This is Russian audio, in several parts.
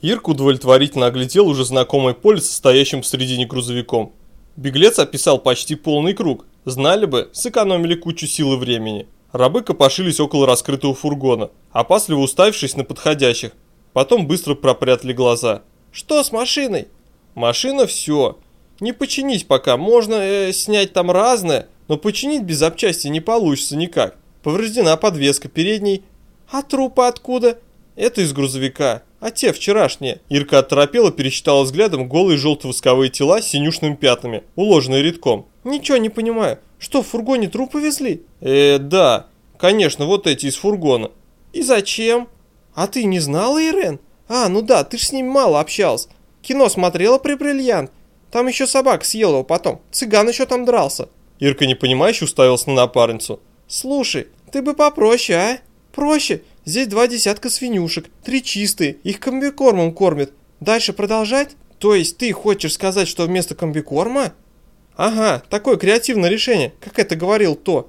Ирка удовлетворительно оглядел уже знакомое поле, состоящим посредине грузовиком. Беглец описал почти полный круг. Знали бы, сэкономили кучу сил и времени. Рабы копошились около раскрытого фургона, опасливо уставившись на подходящих. Потом быстро пропрятали глаза. «Что с машиной?» «Машина все. Не починить пока. Можно э, снять там разное, но починить без запчасти не получится никак. Повреждена подвеска передней. А трупы откуда? Это из грузовика. А те вчерашние. Ирка оторопела, пересчитала взглядом голые желто-восковые тела с синюшными пятнами, уложенные редком. Ничего не понимаю. Что, в фургоне трупы везли? Э, да. Конечно, вот эти из фургона. И зачем? А ты не знала, Ирен? А, ну да, ты ж с ним мало общался. Кино смотрела при бриллиант. Там еще собака съела его потом. Цыган еще там дрался. Ирка непонимающе уставилась на напарницу. Слушай, ты бы попроще, а? Проще. Здесь два десятка свинюшек, три чистые, их комбикормом кормят. Дальше продолжать? То есть ты хочешь сказать, что вместо комбикорма? Ага, такое креативное решение, как это говорил то.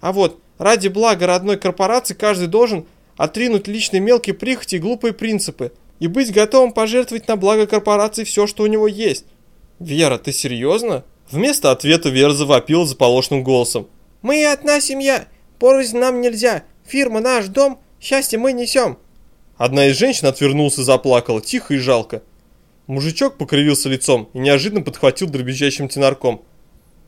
А вот, ради блага родной корпорации каждый должен отринуть личные мелкие прихоти и глупые принципы и быть готовым пожертвовать на благо корпорации все, что у него есть. Вера, ты серьезно? Вместо ответа Вера завопила заполошным голосом. Мы одна семья, порознь нам нельзя, фирма наш дом, счастье мы несем. Одна из женщин отвернулась и заплакала, тихо и жалко. Мужичок покривился лицом и неожиданно подхватил дребезжащим тенарком.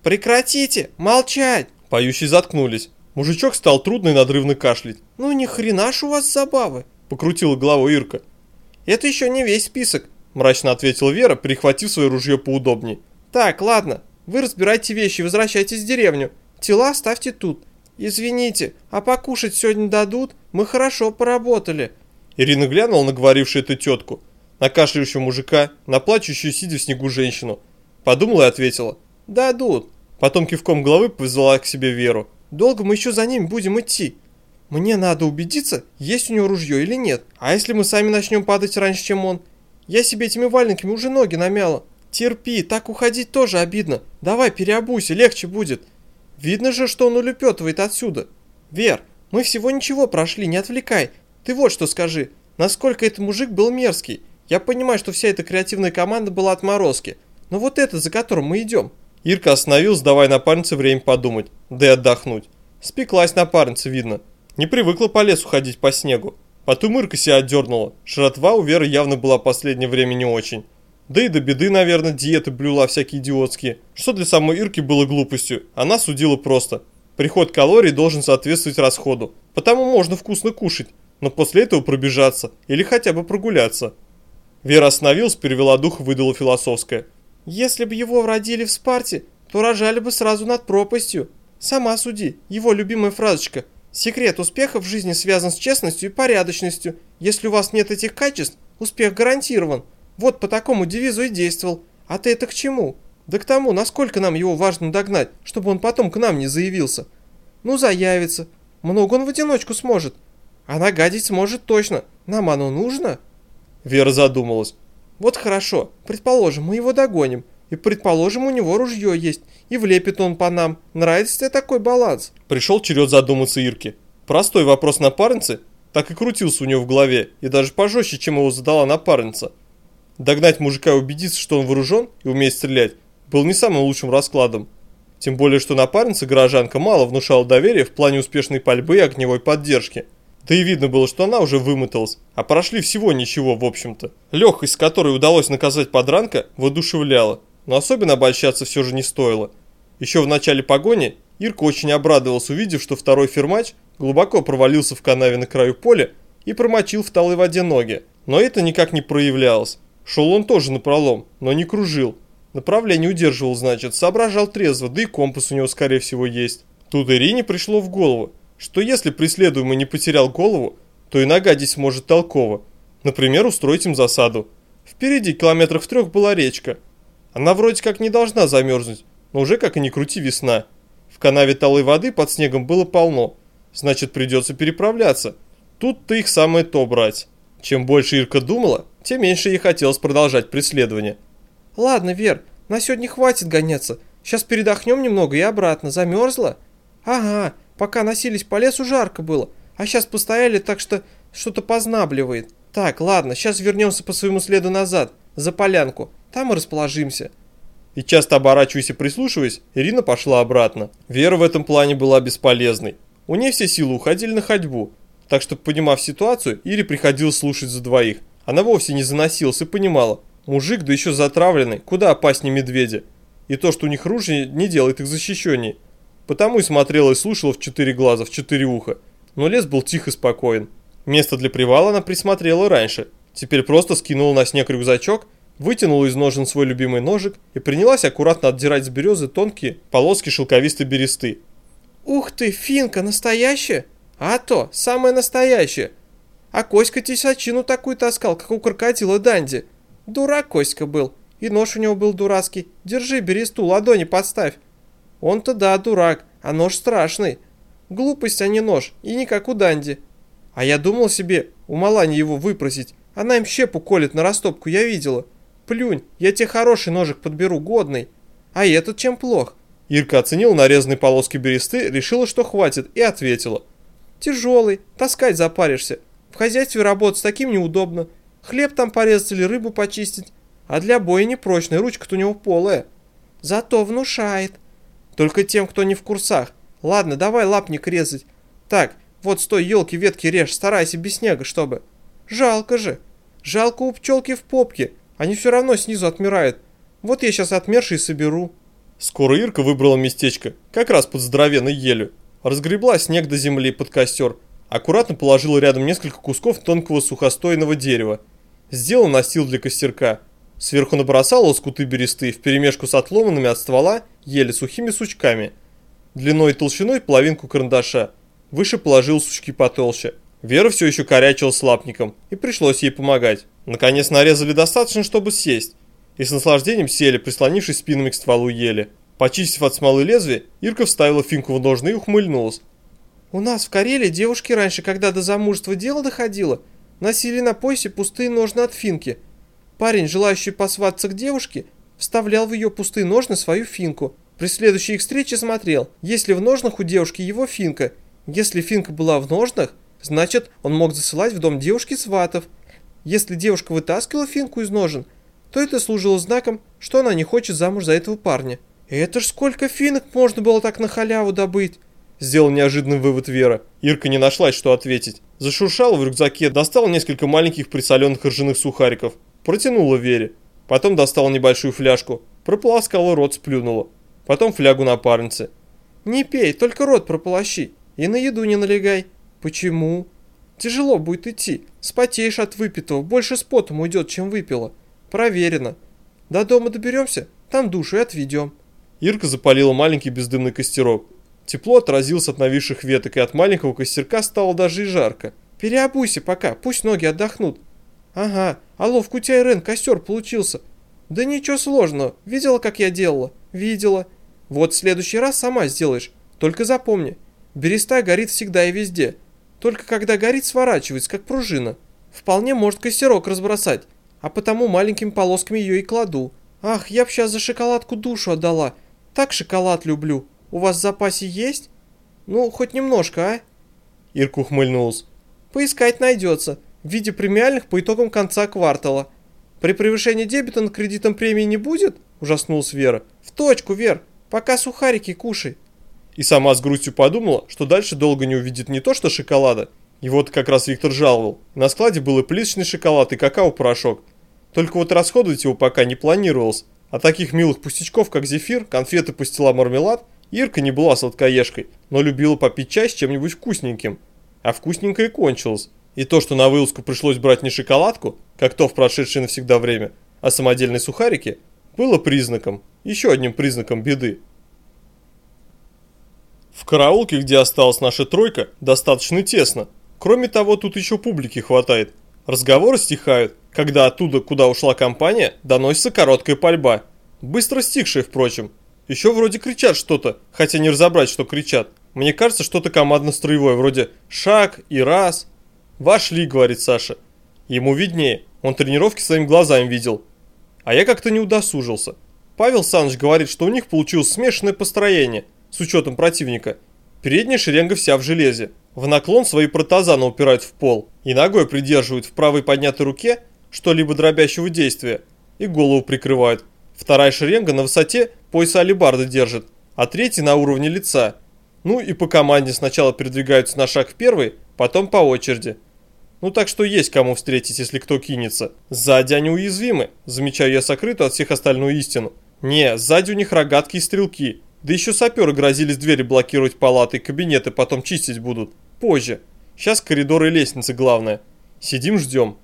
«Прекратите! Молчать!» Поющие заткнулись. Мужичок стал трудно и надрывно кашлять. «Ну ни хрена ж у вас забавы!» Покрутила головой Ирка. «Это еще не весь список», мрачно ответила Вера, перехватив свое ружье поудобнее. «Так, ладно, вы разбирайте вещи, возвращайтесь в деревню. Тела ставьте тут. Извините, а покушать сегодня дадут? Мы хорошо поработали». Ирина глянула на говорившую эту тетку, на кашляющего мужика, на плачущую сидя в снегу женщину. Подумала и ответила. «Дадут». Потом кивком головы повезла к себе Веру. «Долго мы еще за ним будем идти?» «Мне надо убедиться, есть у него ружье или нет. А если мы сами начнем падать раньше, чем он? Я себе этими валенками уже ноги намяла. Терпи, так уходить тоже обидно. Давай переобуйся, легче будет. Видно же, что он улепетывает отсюда. Вер, мы всего ничего прошли, не отвлекай. Ты вот что скажи, насколько этот мужик был мерзкий. Я понимаю, что вся эта креативная команда была отморозки. Но вот это, за которым мы идем. Ирка остановилась, давая напарнице время подумать, да и отдохнуть. Спеклась напарница, видно. Не привыкла по лесу ходить по снегу. Потом Ирка себя отдернула. Широтва у Веры явно была последнее время не очень. Да и до беды, наверное, диеты блюла всякие идиотские. Что для самой Ирки было глупостью. Она судила просто. Приход калорий должен соответствовать расходу. Потому можно вкусно кушать, но после этого пробежаться или хотя бы прогуляться. Вера остановилась, перевела дух и выдала философское. Если бы его родили в Спарте, то рожали бы сразу над пропастью. Сама суди, его любимая фразочка. Секрет успеха в жизни связан с честностью и порядочностью. Если у вас нет этих качеств, успех гарантирован. Вот по такому девизу и действовал. А ты это к чему? Да к тому, насколько нам его важно догнать, чтобы он потом к нам не заявился. Ну, заявится. Много он в одиночку сможет. А нагадить сможет точно. Нам оно нужно?» Вера задумалась. «Вот хорошо. Предположим, мы его догоним. И предположим, у него ружье есть. И влепит он по нам. Нравится тебе такой баланс?» Пришел черед задуматься Ирке. Простой вопрос напарницы так и крутился у нее в голове. И даже пожестче, чем его задала напарница. Догнать мужика и убедиться, что он вооружен и умеет стрелять, был не самым лучшим раскладом. Тем более, что напарница горожанка мало внушала доверия в плане успешной пальбы и огневой поддержки. Да и видно было, что она уже вымоталась, а прошли всего ничего, в общем-то. Легкость, которой удалось наказать подранка, воодушевляла, но особенно обольщаться все же не стоило. Еще в начале погони Ирка очень обрадовалась, увидев, что второй фермач глубоко провалился в канаве на краю поля и промочил в талой воде ноги. Но это никак не проявлялось. Шел он тоже напролом, но не кружил. Направление удерживал, значит, соображал трезво, да и компас у него, скорее всего, есть. Тут Ирине пришло в голову, что если преследуемый не потерял голову, то и нагадить сможет толково. Например, устроить им засаду. Впереди километрах в трех была речка. Она вроде как не должна замерзнуть, но уже как и не крути весна. В канаве талой воды под снегом было полно, значит придется переправляться. Тут-то их самое то брать. Чем больше Ирка думала, тем меньше ей хотелось продолжать преследование. «Ладно, Вер, на сегодня хватит гоняться. Сейчас передохнем немного и обратно. Замерзла?» «Ага, пока носились по лесу жарко было, а сейчас постояли так что что-то познабливает. Так, ладно, сейчас вернемся по своему следу назад, за полянку. Там и расположимся. И часто оборачиваясь и прислушиваясь, Ирина пошла обратно. Вера в этом плане была бесполезной. У нее все силы уходили на ходьбу. Так что, понимав ситуацию, Ире приходилось слушать за двоих. Она вовсе не заносилась и понимала, мужик, да еще затравленный, куда опаснее медведя. И то, что у них ружье, не делает их защищенней. Потому и смотрела и слушала в четыре глаза, в четыре уха. Но лес был тих и спокоен. Место для привала она присмотрела раньше. Теперь просто скинула на снег рюкзачок, вытянула из ножен свой любимый ножик и принялась аккуратно отдирать с березы тонкие полоски шелковистой бересты. Ух ты, финка настоящая? А то, самая настоящая. А Коська тесачину такую таскал, как у крокодила Данди. Дурак Коська был. И нож у него был дурацкий. Держи бересту, ладони подставь. Он-то да, дурак, а нож страшный. Глупость, а не нож, и не как у Данди. А я думал себе, у Малани его выпросить. Она им щепу колет на растопку, я видела. Плюнь, я тебе хороший ножик подберу, годный. А этот чем плох? Ирка оценила нарезанные полоски бересты, решила, что хватит, и ответила. Тяжелый, таскать запаришься. В хозяйстве работать с таким неудобно. Хлеб там порезать или рыбу почистить. А для боя непрочный, ручка-то у него полая. Зато внушает. Только тем, кто не в курсах. Ладно, давай лапник резать. Так, вот с той елки ветки режь, старайся без снега, чтобы. Жалко же. Жалко у пчелки в попке. Они все равно снизу отмирают. Вот я сейчас отмерший соберу. Скоро Ирка выбрала местечко, как раз под здоровенной елю. Разгребла снег до земли под костер. Аккуратно положила рядом несколько кусков тонкого сухостойного дерева. Сделала настил для костерка. Сверху набросала лоскуты бересты вперемешку с отломанными от ствола ели сухими сучками. Длиной и толщиной половинку карандаша – Выше положил сучки потолще. Вера все еще корячилась лапником, и пришлось ей помогать. Наконец нарезали достаточно, чтобы сесть, и с наслаждением сели, прислонившись спинами к стволу ели. Почистив от смолы лезвие, Ирка вставила финку в ножны и ухмыльнулась. «У нас в Карелии девушки раньше, когда до замужества дело доходило, носили на поясе пустые ножны от финки. Парень, желающий посвататься к девушке, вставлял в ее пустые ножны свою финку. При следующей их встрече смотрел, есть ли в ножнах у девушки его финка – если финка была в ножнах, значит, он мог засылать в дом девушки сватов. Если девушка вытаскивала финку из ножен, то это служило знаком, что она не хочет замуж за этого парня. Это ж сколько финок можно было так на халяву добыть? Сделал неожиданный вывод Вера. Ирка не нашлась, что ответить. Зашуршала в рюкзаке, достала несколько маленьких присоленных ржаных сухариков. Протянула Вере. Потом достала небольшую фляжку. Прополоскала рот, сплюнула. Потом флягу напарнице. «Не пей, только рот прополощи», и на еду не налегай. Почему? Тяжело будет идти. Спотеешь от выпитого. Больше с потом уйдет, чем выпила. Проверено. До дома доберемся, там душу и отведем. Ирка запалила маленький бездымный костерок. Тепло отразилось от нависших веток, и от маленького костерка стало даже и жарко. Переобуйся пока, пусть ноги отдохнут. Ага, а ловко у тебя, Ирен, костер получился. Да ничего сложного, видела, как я делала? Видела. Вот в следующий раз сама сделаешь. Только запомни, Береста горит всегда и везде. Только когда горит, сворачивается, как пружина. Вполне может костерок разбросать, а потому маленькими полосками ее и кладу. Ах, я б сейчас за шоколадку душу отдала. Так шоколад люблю. У вас в запасе есть? Ну, хоть немножко, а? Ирка ухмыльнулась. Поискать найдется. В виде премиальных по итогам конца квартала. При превышении дебета над кредитом премии не будет? Ужаснулась Вера. В точку, Вер. Пока сухарики кушай. И сама с грустью подумала, что дальше долго не увидит не то что шоколада, и вот как раз Виктор жаловал. На складе был и плиточный шоколад, и какао-порошок. Только вот расходовать его пока не планировалось. А таких милых пустячков, как зефир, конфеты, пастила, мармелад, Ирка не была сладкоежкой, но любила попить чай с чем-нибудь вкусненьким. А вкусненькое кончилось. И то, что на вылазку пришлось брать не шоколадку, как то в прошедшее навсегда время, а самодельные сухарики, было признаком, еще одним признаком беды. В караулке, где осталась наша тройка, достаточно тесно. Кроме того, тут еще публики хватает. Разговоры стихают, когда оттуда, куда ушла компания, доносится короткая пальба. Быстро стихшая, впрочем. Еще вроде кричат что-то, хотя не разобрать, что кричат. Мне кажется, что-то командно-строевое, вроде «шаг» и «раз». «Вошли», — говорит Саша. Ему виднее, он тренировки своими глазами видел. А я как-то не удосужился. Павел Саныч говорит, что у них получилось смешанное построение – с учетом противника. Передняя шеренга вся в железе. В наклон свои протазаны упирают в пол и ногой придерживают в правой поднятой руке что-либо дробящего действия и голову прикрывают. Вторая шеренга на высоте пояса алибарда держит, а третья на уровне лица. Ну и по команде сначала передвигаются на шаг первый, потом по очереди. Ну так что есть кому встретить, если кто кинется. Сзади они уязвимы, замечаю я сокрытую от всех остальную истину. Не, сзади у них рогатки и стрелки. Да еще саперы грозились двери блокировать палаты и кабинеты, потом чистить будут. Позже. Сейчас коридоры и лестницы главное. Сидим ждем.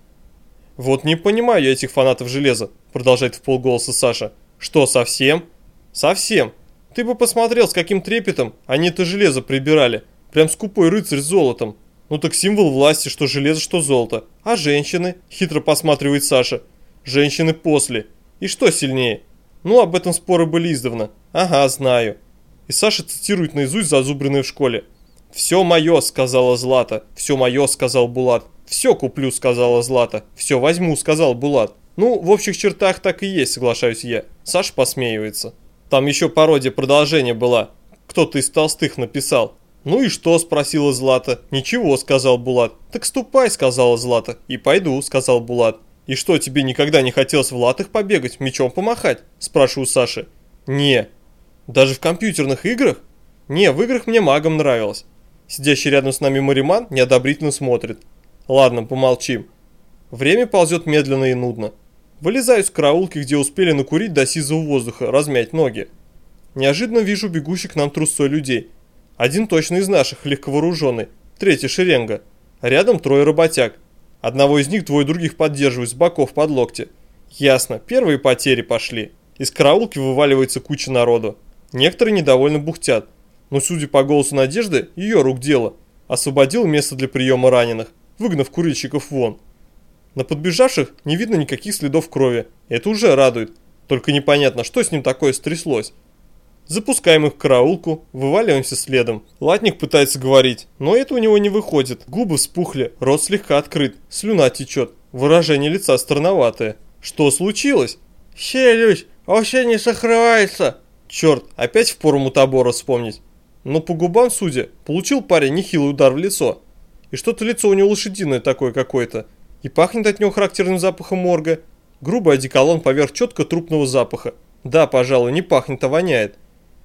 Вот не понимаю я этих фанатов железа, продолжает в полголоса Саша. Что, совсем? Совсем. Ты бы посмотрел, с каким трепетом они это железо прибирали. Прям скупой рыцарь с золотом. Ну так символ власти, что железо, что золото. А женщины? Хитро посматривает Саша. Женщины после. И что сильнее? Ну, об этом споры были издавна. Ага, знаю. И Саша цитирует наизусть зазубренное в школе. «Все мое», — сказала Злата. «Все мое», — сказал Булат. «Все куплю», — сказала Злата. «Все возьму», — сказал Булат. Ну, в общих чертах так и есть, соглашаюсь я. Саша посмеивается. Там еще пародия продолжения была. Кто-то из толстых написал. «Ну и что?» – спросила Злата. «Ничего», – сказал Булат. «Так ступай», – сказала Злата. «И пойду», – сказал Булат. «И что, тебе никогда не хотелось в латах побегать, мечом помахать?» – спрашиваю Саши. «Не». «Даже в компьютерных играх?» «Не, в играх мне магом нравилось». Сидящий рядом с нами Мариман неодобрительно смотрит. «Ладно, помолчим». Время ползет медленно и нудно. Вылезаю из караулки, где успели накурить до сизого воздуха, размять ноги. Неожиданно вижу бегущих к нам трусцой людей – один точно из наших, легковооруженный. Третий шеренга. Рядом трое работяг. Одного из них двое других поддерживают с боков под локти. Ясно, первые потери пошли. Из караулки вываливается куча народу. Некоторые недовольно бухтят. Но судя по голосу Надежды, ее рук дело. Освободил место для приема раненых, выгнав курильщиков вон. На подбежавших не видно никаких следов крови. Это уже радует. Только непонятно, что с ним такое стряслось. Запускаем их в караулку, вываливаемся следом. Латник пытается говорить, но это у него не выходит. Губы вспухли, рот слегка открыт, слюна течет, выражение лица странноватое. Что случилось? Челюсть вообще не сохрывается. Черт, опять в пору мутабора вспомнить. Но по губам, судя, получил парень нехилый удар в лицо. И что-то лицо у него лошадиное такое какое-то. И пахнет от него характерным запахом морга. Грубый одеколон поверх четко трупного запаха. Да, пожалуй, не пахнет, а воняет.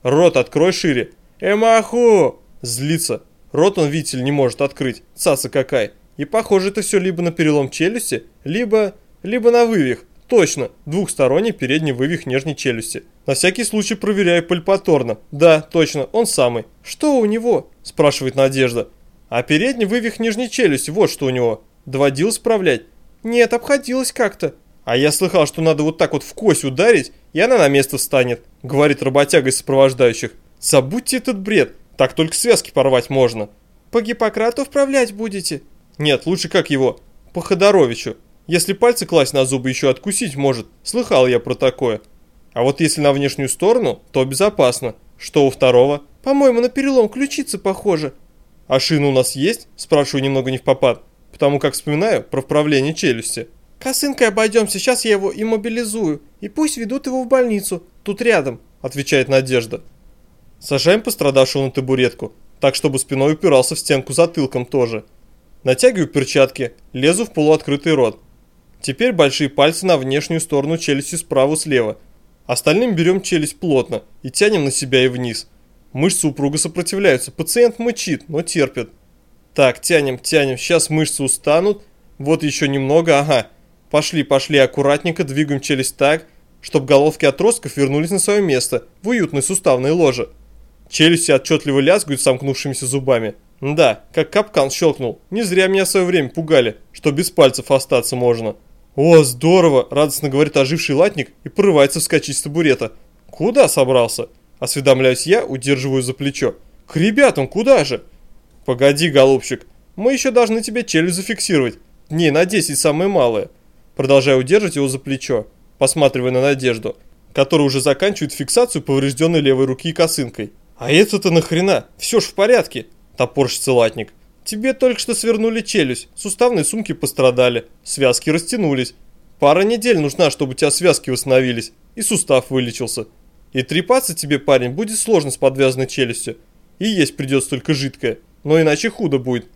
Рот открой шире. Эмаху! Злится. Рот он, видите ли, не может открыть. Цаца какая. И похоже это все либо на перелом челюсти, либо... либо на вывих. Точно, двухсторонний передний вывих нижней челюсти. На всякий случай проверяю пальпаторно. Да, точно, он самый. Что у него? Спрашивает Надежда. А передний вывих нижней челюсти, вот что у него. Доводилось справлять? Нет, обходилось как-то. А я слыхал, что надо вот так вот в кость ударить, и она на место встанет, говорит работяга из сопровождающих. Забудьте этот бред, так только связки порвать можно. По Гиппократу вправлять будете? Нет, лучше как его, по Ходоровичу. Если пальцы класть на зубы еще откусить может, слыхал я про такое. А вот если на внешнюю сторону, то безопасно. Что у второго? По-моему, на перелом ключицы похоже. А шина у нас есть? Спрашиваю немного не в попад, потому как вспоминаю про вправление челюсти. «Косынкой обойдемся, сейчас я его иммобилизую, и пусть ведут его в больницу, тут рядом», – отвечает Надежда. Сажаем пострадавшего на табуретку, так чтобы спиной упирался в стенку затылком тоже. Натягиваю перчатки, лезу в полуоткрытый рот. Теперь большие пальцы на внешнюю сторону челюсти справа-слева. Остальным берем челюсть плотно и тянем на себя и вниз. Мышцы упруго сопротивляются, пациент мычит, но терпит. Так, тянем, тянем, сейчас мышцы устанут. Вот еще немного, ага, Пошли, пошли, аккуратненько двигаем челюсть так, чтобы головки отростков вернулись на свое место, в уютное суставное ложе. Челюсти отчетливо лязгают сомкнувшимися зубами. Да, как капкан щелкнул. Не зря меня в свое время пугали, что без пальцев остаться можно. «О, здорово!» – радостно говорит оживший латник и порывается вскочить с табурета. «Куда собрался?» – осведомляюсь я, удерживаю за плечо. «К ребятам, куда же?» «Погоди, голубчик, мы еще должны тебе челюсть зафиксировать. Дней на 10 самое малое продолжая удерживать его за плечо, посматривая на Надежду, которая уже заканчивает фиксацию поврежденной левой руки косынкой. «А это-то нахрена? Все ж в порядке!» – топорщится латник. «Тебе только что свернули челюсть, суставные сумки пострадали, связки растянулись. Пара недель нужна, чтобы у тебя связки восстановились, и сустав вылечился. И трепаться тебе, парень, будет сложно с подвязанной челюстью, и есть придется только жидкое. Но иначе худо будет.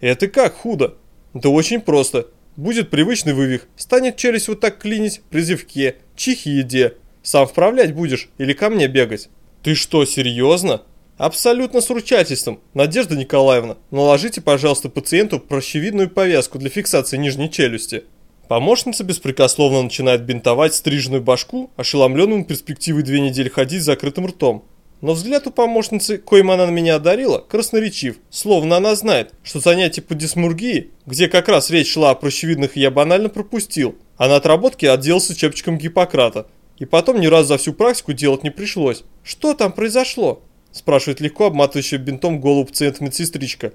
Это как худо? Да очень просто. Будет привычный вывих, станет челюсть вот так клинить при зевке, чихе еде. Сам вправлять будешь или ко мне бегать? Ты что, серьезно? Абсолютно с ручательством. Надежда Николаевна, наложите, пожалуйста, пациенту прощевидную повязку для фиксации нижней челюсти. Помощница беспрекословно начинает бинтовать стриженную башку, ошеломленную перспективой две недели ходить с закрытым ртом. Но взгляд у помощницы, коим она на меня одарила, красноречив, словно она знает, что занятие по дисмургии, где как раз речь шла о прощевидных, я банально пропустил, а на отработке отделался чепчиком Гиппократа. И потом ни разу за всю практику делать не пришлось. «Что там произошло?» – спрашивает легко обматывающая бинтом голову пациента медсестричка.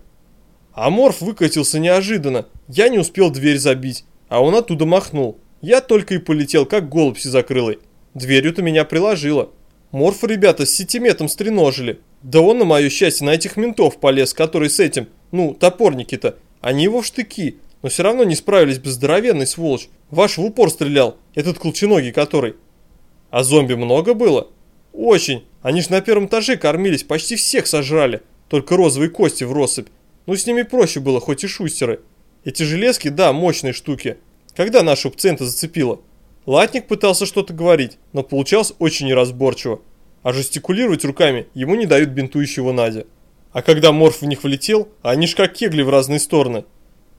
Аморф выкатился неожиданно, я не успел дверь забить а он оттуда махнул. Я только и полетел, как голубь закрылый. Дверью-то меня приложило. Морфа ребята с сетиметом стреножили. Да он, на мое счастье, на этих ментов полез, которые с этим, ну, топорники-то. Они его в штыки, но все равно не справились бы здоровенный сволочь. Ваш в упор стрелял, этот колченогий который. А зомби много было? Очень. Они ж на первом этаже кормились, почти всех сожрали. Только розовые кости в россыпь. Ну с ними проще было, хоть и шустеры. Эти железки, да, мощные штуки. Когда нашего пациента зацепило? Латник пытался что-то говорить, но получалось очень неразборчиво. А жестикулировать руками ему не дают бинтующего Надя. А когда морф в них влетел, они ж как кегли в разные стороны.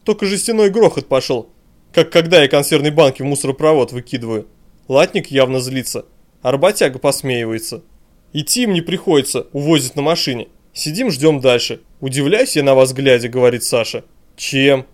Только жестяной грохот пошел, как когда я консервные банки в мусоропровод выкидываю. Латник явно злится, а работяга посмеивается. Идти им не приходится, увозят на машине. Сидим, ждем дальше. Удивляюсь я на вас глядя, говорит Саша. Чем?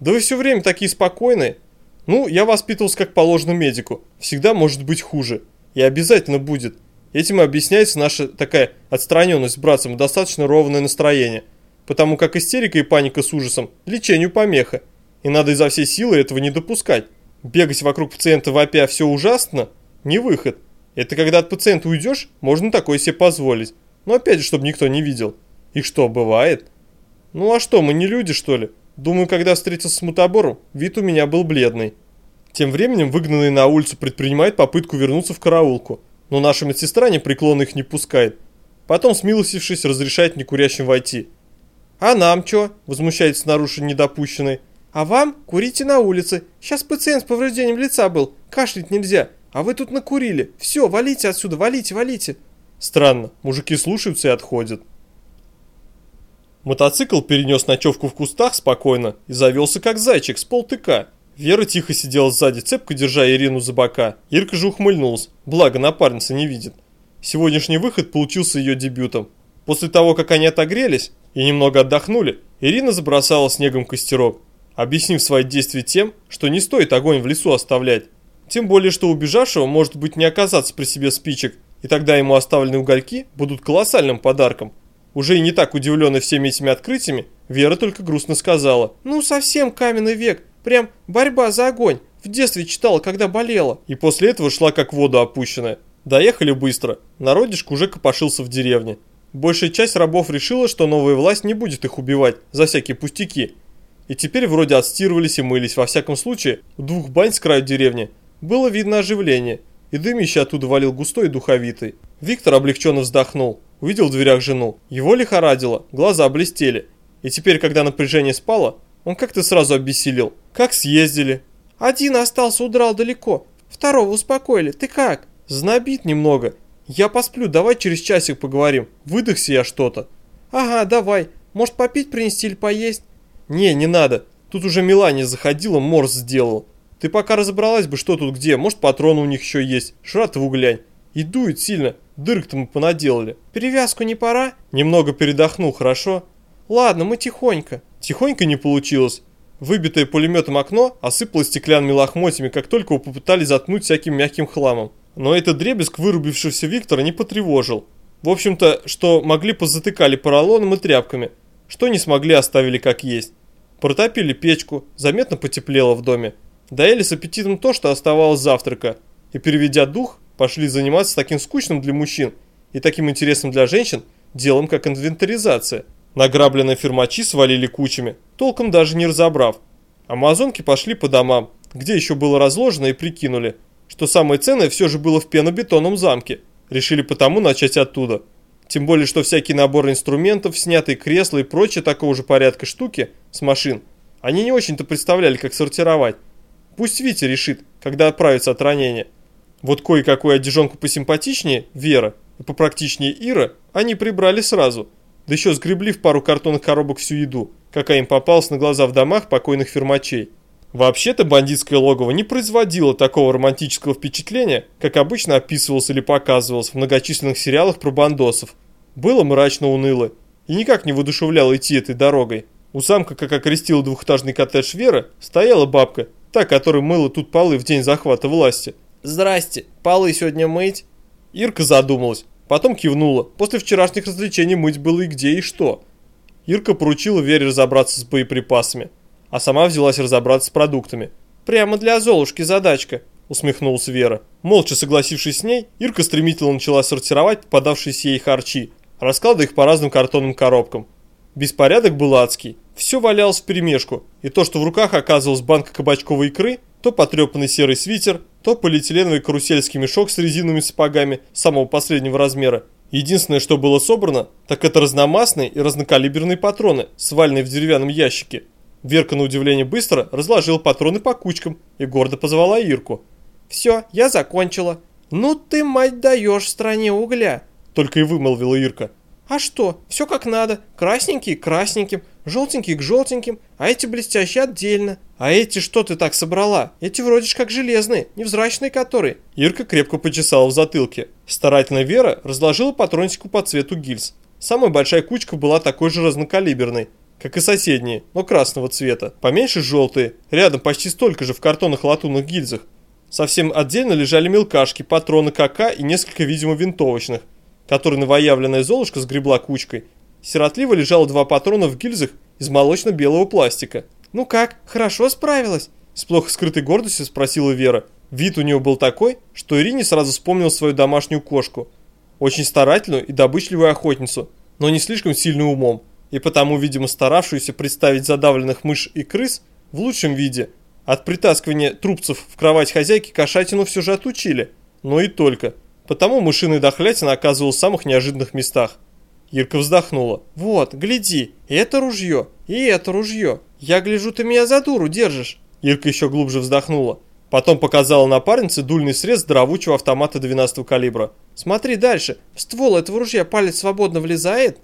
Да вы все время такие спокойные. Ну, я воспитывался как положено медику. Всегда может быть хуже. И обязательно будет. Этим объясняется наша такая отстраненность с братцем и достаточно ровное настроение. Потому как истерика и паника с ужасом – лечению помеха. И надо изо всей силы этого не допускать. Бегать вокруг пациента вопя «все ужасно» – не выход. Это когда от пациента уйдешь, можно такое себе позволить. Но опять же, чтобы никто не видел. И что, бывает? Ну а что, мы не люди, что ли? Думаю, когда встретился с мутабором, вид у меня был бледный. Тем временем выгнанные на улицу предпринимают попытку вернуться в караулку, но наша медсестра непреклонно их не пускает. Потом, смилостившись, разрешает некурящим войти. «А нам чё?» – возмущается снаружи недопущенный. «А вам курите на улице. Сейчас пациент с повреждением лица был, кашлять нельзя. А вы тут накурили. Все, валите отсюда, валите, валите». Странно, мужики слушаются и отходят. Мотоцикл перенес ночевку в кустах спокойно и завелся как зайчик с полтыка. Вера тихо сидела сзади, цепко держа Ирину за бока. Ирка же ухмыльнулась, благо напарница не видит. Сегодняшний выход получился ее дебютом. После того, как они отогрелись и немного отдохнули, Ирина забросала снегом костерок, объяснив свои действия тем, что не стоит огонь в лесу оставлять. Тем более, что убежавшего может быть не оказаться при себе спичек, и тогда ему оставленные угольки будут колоссальным подарком. Уже и не так удивленный всеми этими открытиями, Вера только грустно сказала. «Ну, совсем каменный век. Прям борьба за огонь. В детстве читала, когда болела». И после этого шла как воду опущенная. Доехали быстро. Народишко уже копошился в деревне. Большая часть рабов решила, что новая власть не будет их убивать за всякие пустяки. И теперь вроде отстирывались и мылись. Во всяком случае, у двух бань с краю деревни было видно оживление. И дымище оттуда валил густой и духовитый. Виктор облегченно вздохнул. Увидел в дверях жену. Его лихорадило, глаза блестели. И теперь, когда напряжение спало, он как-то сразу обессилел. Как съездили? Один остался, удрал далеко. Второго успокоили. Ты как? Знобит немного. Я посплю, давай через часик поговорим. Выдохся я что-то. Ага, давай. Может попить принести или поесть? Не, не надо. Тут уже Милане заходила, морс сделал. Ты пока разобралась бы, что тут где. Может патроны у них еще есть. Шратову глянь. И дует сильно. Дырок-то мы понаделали. Перевязку не пора? Немного передохну, хорошо? Ладно, мы тихонько. Тихонько не получилось. Выбитое пулеметом окно осыпалось стеклянными лохмотьями, как только его попытались заткнуть всяким мягким хламом. Но этот дребезг вырубившегося Виктора не потревожил. В общем-то, что могли позатыкали поролоном и тряпками, что не смогли оставили как есть. Протопили печку, заметно потеплело в доме. Доели с аппетитом то, что оставалось завтрака. И переведя дух, пошли заниматься таким скучным для мужчин и таким интересным для женщин делом, как инвентаризация. Награбленные фермачи свалили кучами, толком даже не разобрав. Амазонки пошли по домам, где еще было разложено и прикинули, что самое ценное все же было в пенобетонном замке. Решили потому начать оттуда. Тем более, что всякий набор инструментов, снятые кресла и прочие такого же порядка штуки с машин, они не очень-то представляли, как сортировать. Пусть Витя решит, когда отправится от ранения. Вот кое-какую одежонку посимпатичнее, Вера, и попрактичнее Ира, они прибрали сразу. Да еще сгребли в пару картонных коробок всю еду, какая им попалась на глаза в домах покойных фермачей. Вообще-то бандитское логово не производило такого романтического впечатления, как обычно описывалось или показывалось в многочисленных сериалах про бандосов. Было мрачно уныло и никак не воодушевляло идти этой дорогой. У замка, как окрестила двухэтажный коттедж Вера, стояла бабка, та, которая мыла тут полы в день захвата власти. «Здрасте, полы сегодня мыть?» Ирка задумалась, потом кивнула. После вчерашних развлечений мыть было и где, и что. Ирка поручила Вере разобраться с боеприпасами а сама взялась разобраться с продуктами. «Прямо для Золушки задачка», – усмехнулась Вера. Молча согласившись с ней, Ирка стремительно начала сортировать попадавшиеся ей харчи, раскладывая их по разным картонным коробкам. Беспорядок был адский. Все валялось вперемешку, и то, что в руках оказывалась банка кабачковой икры, то потрепанный серый свитер, то полиэтиленовый карусельский мешок с резиновыми сапогами самого последнего размера. Единственное, что было собрано, так это разномастные и разнокалиберные патроны, сваленные в деревянном ящике. Верка на удивление быстро разложила патроны по кучкам и гордо позвала Ирку. «Все, я закончила». «Ну ты, мать, даешь в стране угля», — только и вымолвила Ирка. «А что, все как надо. Красненькие к красненьким, желтенькие к желтеньким, а эти блестящие отдельно. А эти что ты так собрала? Эти вроде ж как железные, невзрачные которые». Ирка крепко почесала в затылке. Старательно Вера разложила патрончику по цвету гильз. Самая большая кучка была такой же разнокалиберной, как и соседние, но красного цвета. Поменьше желтые, рядом почти столько же в картонных латунных гильзах. Совсем отдельно лежали мелкашки, патроны КК и несколько, видимо, винтовочных, которые новоявленная Золушка сгребла кучкой. Сиротливо лежало два патрона в гильзах из молочно-белого пластика. «Ну как, хорошо справилась?» С плохо скрытой гордостью спросила Вера. Вид у нее был такой, что Ирине сразу вспомнил свою домашнюю кошку. Очень старательную и добычливую охотницу, но не слишком сильным умом и потому, видимо, старавшуюся представить задавленных мышь и крыс в лучшем виде. От притаскивания трупцев в кровать хозяйки кошатину все же отучили, но и только. Потому мышиный дохлятина оказывалась в самых неожиданных местах. Ирка вздохнула. «Вот, гляди, это ружье, и это ружье. Я гляжу, ты меня за дуру держишь». Ирка еще глубже вздохнула. Потом показала напарнице дульный срез здоровучего автомата 12 калибра. «Смотри дальше, в ствол этого ружья палец свободно влезает?»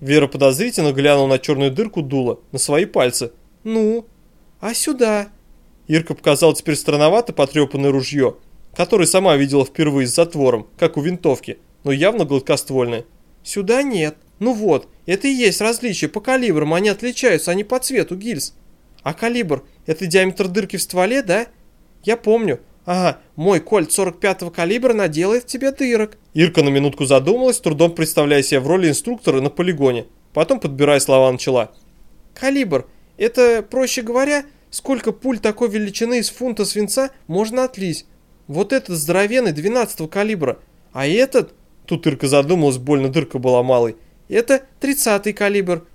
Вера подозрительно глянула на черную дырку дула, на свои пальцы. «Ну? А сюда?» Ирка показала теперь странновато потрепанное ружье, которое сама видела впервые с затвором, как у винтовки, но явно гладкоствольное. «Сюда нет. Ну вот, это и есть различие. По калибрам они отличаются, не по цвету гильз. А калибр – это диаметр дырки в стволе, да? Я помню. Ага, мой кольт 45-го калибра наделает тебе дырок. Ирка на минутку задумалась, трудом представляя себя в роли инструктора на полигоне. Потом, подбирая слова, начала. Калибр – это, проще говоря, сколько пуль такой величины из фунта свинца можно отлить. Вот этот здоровенный 12-го калибра, а этот, тут Ирка задумалась, больно дырка была малой, это 30-й калибр.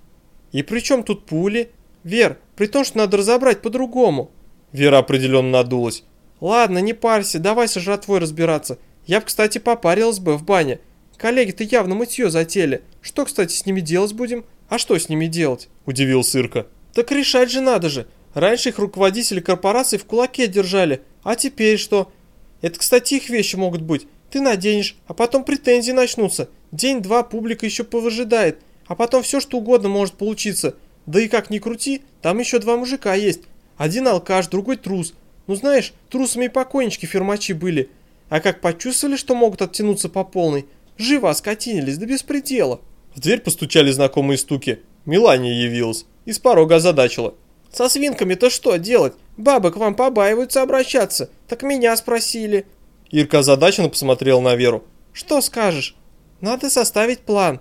И при чем тут пули? Вер, при том, что надо разобрать по-другому. Вера определенно надулась. Ладно, не парься, давай со жратвой разбираться. Я б, кстати, попарилась бы в бане. Коллеги-то явно мытье затели. Что, кстати, с ними делать будем? А что с ними делать? Удивил Сырка. Так решать же надо же. Раньше их руководители корпораций в кулаке держали. А теперь что? Это, кстати, их вещи могут быть. Ты наденешь, а потом претензии начнутся. День-два публика еще повыжидает. А потом все что угодно может получиться. Да и как ни крути, там еще два мужика есть. Один алкаш, другой трус. Ну знаешь, трусами и покойнички фермачи были. А как почувствовали, что могут оттянуться по полной, живо оскотинились до беспредела. В дверь постучали знакомые стуки. Милания явилась. И с порога озадачила. «Со свинками-то что делать? Бабы к вам побаиваются обращаться. Так меня спросили». Ирка озадаченно посмотрела на Веру. «Что скажешь? Надо составить план.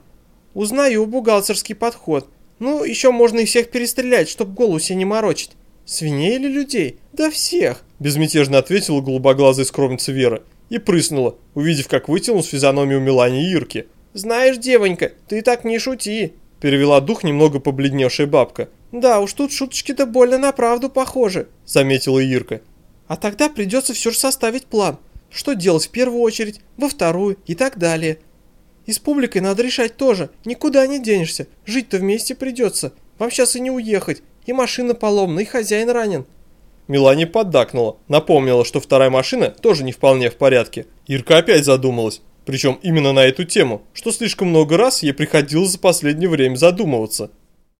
Узнаю бухгалтерский подход. Ну, еще можно и всех перестрелять, чтоб голову себе не морочить. «Свиней или людей? Да всех!» Безмятежно ответила голубоглазая скромница Вера и прыснула, увидев, как вытянулась физиономию Мелани Ирки. «Знаешь, девонька, ты так не шути!» Перевела дух немного побледневшая бабка. «Да уж тут шуточки-то больно на правду похожи», заметила Ирка. «А тогда придется все же составить план. Что делать в первую очередь, во вторую и так далее. И с публикой надо решать тоже. Никуда не денешься. Жить-то вместе придется. Вам сейчас и не уехать. И машина поломана, и хозяин ранен. Мелания поддакнула, напомнила, что вторая машина тоже не вполне в порядке. Ирка опять задумалась, причем именно на эту тему, что слишком много раз ей приходилось за последнее время задумываться.